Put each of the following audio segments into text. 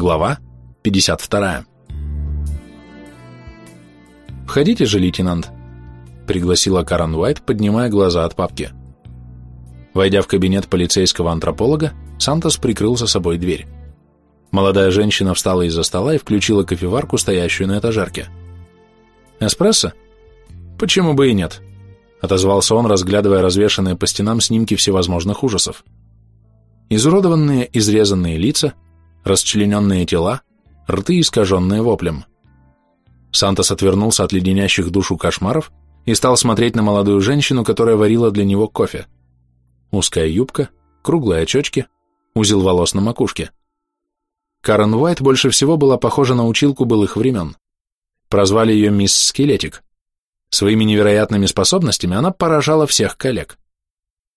Глава 52. «Входите же, лейтенант», — пригласила Карен Уайт, поднимая глаза от папки. Войдя в кабинет полицейского антрополога, Сантос прикрыл за собой дверь. Молодая женщина встала из-за стола и включила кофеварку, стоящую на этажерке. «Эспрессо? Почему бы и нет?» — отозвался он, разглядывая развешанные по стенам снимки всевозможных ужасов. Изуродованные, изрезанные лица, расчлененные тела, рты, искаженные воплем. Сантос отвернулся от леденящих душу кошмаров и стал смотреть на молодую женщину, которая варила для него кофе. Узкая юбка, круглые очечки, узел волос на макушке. Карен Уайт больше всего была похожа на училку былых времен. Прозвали ее мисс Скелетик. Своими невероятными способностями она поражала всех коллег.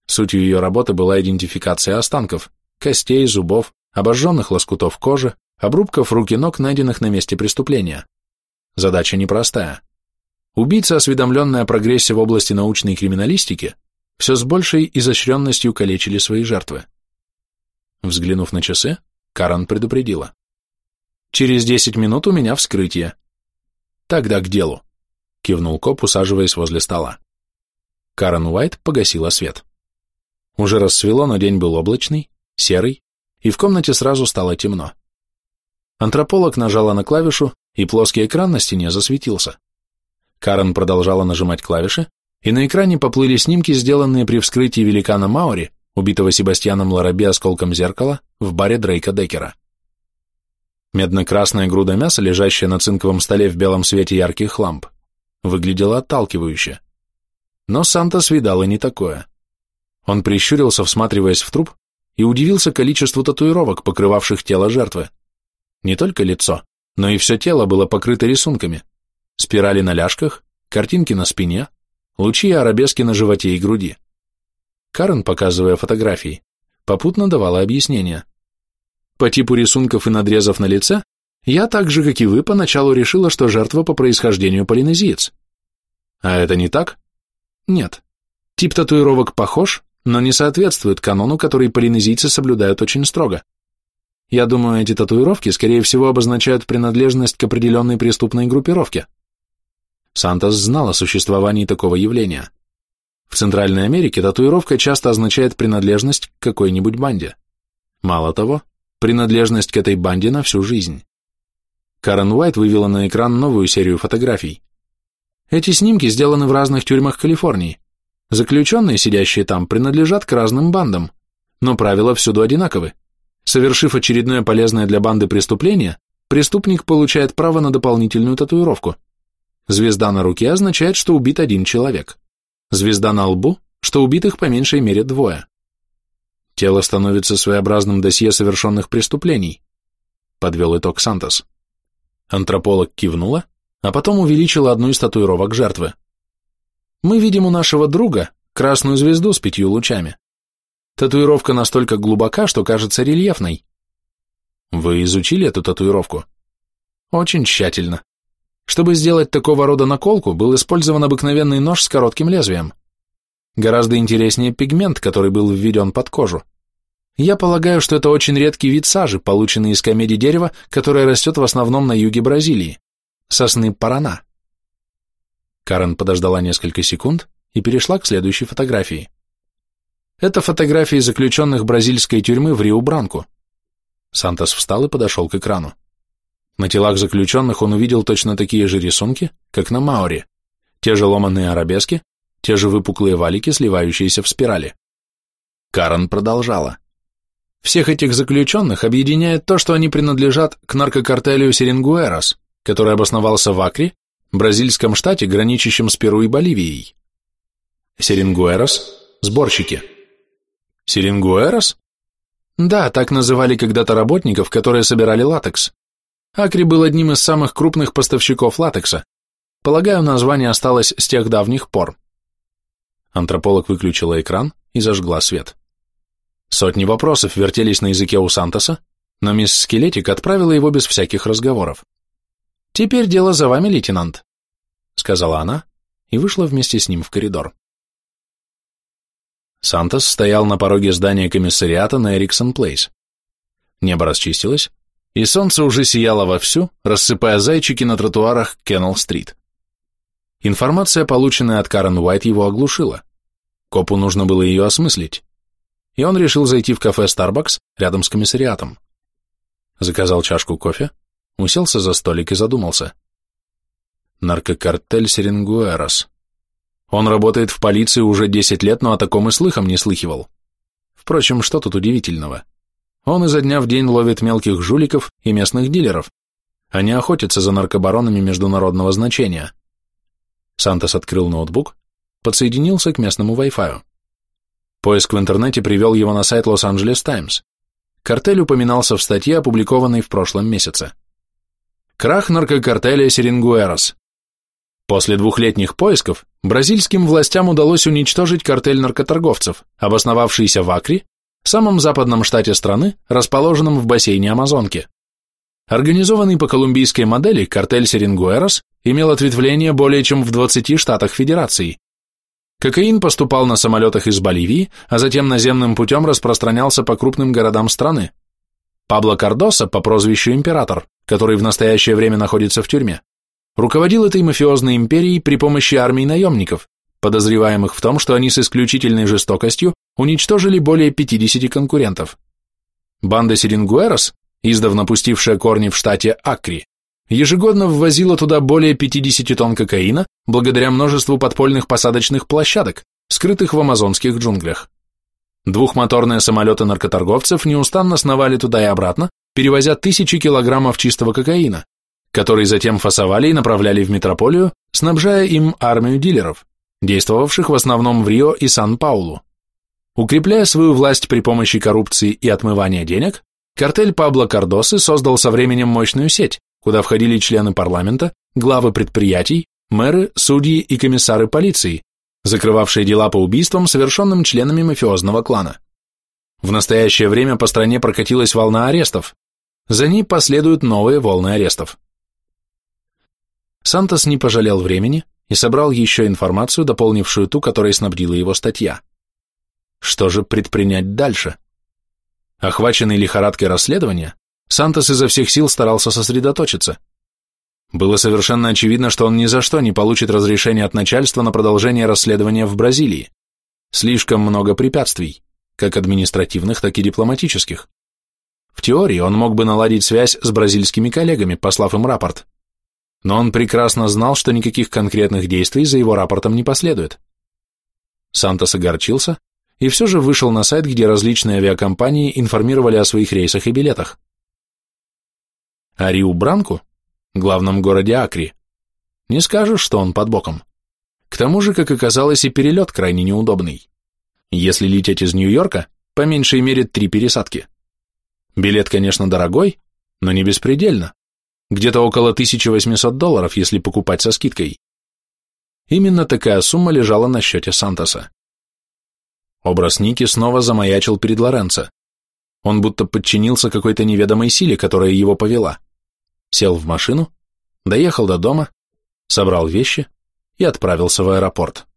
Сутью ее работы была идентификация останков, костей, зубов, обожженных лоскутов кожи, обрубков рук и ног, найденных на месте преступления. Задача непростая. Убийца, осведомленный о прогрессе в области научной криминалистики, все с большей изощренностью калечили свои жертвы. Взглянув на часы, Карен предупредила. «Через десять минут у меня вскрытие». «Тогда к делу», — кивнул коп, усаживаясь возле стола. Карен Уайт погасила свет. Уже рассвело, но день был облачный, серый, и в комнате сразу стало темно. Антрополог нажала на клавишу, и плоский экран на стене засветился. Карен продолжала нажимать клавиши, и на экране поплыли снимки, сделанные при вскрытии великана Маури, убитого Себастьяном Лараби осколком зеркала, в баре Дрейка Деккера. Медно-красная груда мяса, лежащая на цинковом столе в белом свете ярких ламп, выглядела отталкивающе. Но Сантос видал и не такое. Он прищурился, всматриваясь в труп, и удивился количеству татуировок, покрывавших тело жертвы. Не только лицо, но и все тело было покрыто рисунками. Спирали на ляжках, картинки на спине, лучи и арабески на животе и груди. Карен, показывая фотографии, попутно давала объяснения. По типу рисунков и надрезов на лице, я так же, как и вы, поначалу решила, что жертва по происхождению полинезиец. А это не так? Нет. Тип татуировок похож, но не соответствует канону, который полинезийцы соблюдают очень строго. Я думаю, эти татуировки, скорее всего, обозначают принадлежность к определенной преступной группировке. Сантос знал о существовании такого явления. В Центральной Америке татуировка часто означает принадлежность к какой-нибудь банде. Мало того, принадлежность к этой банде на всю жизнь. Карен Уайт вывела на экран новую серию фотографий. Эти снимки сделаны в разных тюрьмах Калифорнии. Заключенные, сидящие там, принадлежат к разным бандам, но правила всюду одинаковы. Совершив очередное полезное для банды преступление, преступник получает право на дополнительную татуировку. Звезда на руке означает, что убит один человек. Звезда на лбу, что убитых по меньшей мере двое. Тело становится своеобразным досье совершенных преступлений, подвел итог Сантос. Антрополог кивнула, а потом увеличила одну из татуировок жертвы. Мы видим у нашего друга красную звезду с пятью лучами. Татуировка настолько глубока, что кажется рельефной. Вы изучили эту татуировку? Очень тщательно. Чтобы сделать такого рода наколку, был использован обыкновенный нож с коротким лезвием. Гораздо интереснее пигмент, который был введен под кожу. Я полагаю, что это очень редкий вид сажи, полученный из комедий дерева, которое растет в основном на юге Бразилии. Сосны парана. Карен подождала несколько секунд и перешла к следующей фотографии. Это фотографии заключенных бразильской тюрьмы в Риу-Бранку. Сантос встал и подошел к экрану. На телах заключенных он увидел точно такие же рисунки, как на Мауре. Те же ломаные арабески, те же выпуклые валики, сливающиеся в спирали. Карен продолжала. Всех этих заключенных объединяет то, что они принадлежат к наркокартелю Серенгуэрос, который обосновался в Акре бразильском штате, граничащем с Перу и Боливией. Серингуэрос – сборщики. Серингуэрос? Да, так называли когда-то работников, которые собирали латекс. Акри был одним из самых крупных поставщиков латекса. Полагаю, название осталось с тех давних пор. Антрополог выключила экран и зажгла свет. Сотни вопросов вертелись на языке у Сантоса, но мисс Скелетик отправила его без всяких разговоров. «Теперь дело за вами, лейтенант», — сказала она и вышла вместе с ним в коридор. Сантос стоял на пороге здания комиссариата на Эриксон Плейс. Небо расчистилось, и солнце уже сияло вовсю, рассыпая зайчики на тротуарах Кеннелл-стрит. Информация, полученная от Карен Уайт, его оглушила. Копу нужно было ее осмыслить, и он решил зайти в кафе Starbucks рядом с комиссариатом. Заказал чашку кофе, уселся за столик и задумался. Наркокартель Серенгуэрос. Он работает в полиции уже 10 лет, но о таком и слыхом не слыхивал. Впрочем, что тут удивительного? Он изо дня в день ловит мелких жуликов и местных дилеров, не охотится за наркобаронами международного значения. Сантос открыл ноутбук, подсоединился к местному Wi-Fi. Поиск в интернете привел его на сайт Лос-Анджелес Таймс. Картель упоминался в статье, опубликованной в прошлом месяце. Крах наркокартеля Серенгуэрос. После двухлетних поисков бразильским властям удалось уничтожить картель наркоторговцев, обосновавшийся в Акре самом западном штате страны, расположенном в бассейне Амазонки. Организованный по колумбийской модели, картель Серенгуэрос имел ответвление более чем в 20 штатах Федерации. Кокаин поступал на самолетах из Боливии, а затем наземным путем распространялся по крупным городам страны. Пабло Кардоса по прозвищу Император, который в настоящее время находится в тюрьме, руководил этой мафиозной империей при помощи армии наемников, подозреваемых в том, что они с исключительной жестокостью уничтожили более 50 конкурентов. Банда Серингуэрос, издавна пустившая корни в штате Акри, ежегодно ввозила туда более 50 тонн кокаина благодаря множеству подпольных посадочных площадок, скрытых в амазонских джунглях. Двухмоторные самолеты наркоторговцев неустанно сновали туда и обратно, перевозя тысячи килограммов чистого кокаина, который затем фасовали и направляли в метрополию, снабжая им армию дилеров, действовавших в основном в Рио и Сан-Паулу. Укрепляя свою власть при помощи коррупции и отмывания денег, картель Пабло Кардосы создал со временем мощную сеть, куда входили члены парламента, главы предприятий, мэры, судьи и комиссары полиции, закрывавшие дела по убийствам, совершенным членами мафиозного клана. В настоящее время по стране прокатилась волна арестов. За ней последуют новые волны арестов. Сантос не пожалел времени и собрал еще информацию, дополнившую ту, которой снабдила его статья. Что же предпринять дальше? Охваченный лихорадкой расследования, Сантос изо всех сил старался сосредоточиться. Было совершенно очевидно, что он ни за что не получит разрешения от начальства на продолжение расследования в Бразилии. Слишком много препятствий, как административных, так и дипломатических. В теории он мог бы наладить связь с бразильскими коллегами, послав им рапорт. Но он прекрасно знал, что никаких конкретных действий за его рапортом не последует. Сантос огорчился, и все же вышел на сайт, где различные авиакомпании информировали о своих рейсах и билетах. А Риу Бранку, главном городе Акри, не скажешь, что он под боком. К тому же, как оказалось, и перелет крайне неудобный. Если лететь из Нью-Йорка, по меньшей мере три пересадки. Билет, конечно, дорогой, но не беспредельно. Где-то около 1800 долларов, если покупать со скидкой. Именно такая сумма лежала на счете Сантоса. Образ Ники снова замаячил перед Лоренцо. Он будто подчинился какой-то неведомой силе, которая его повела. Сел в машину, доехал до дома, собрал вещи и отправился в аэропорт.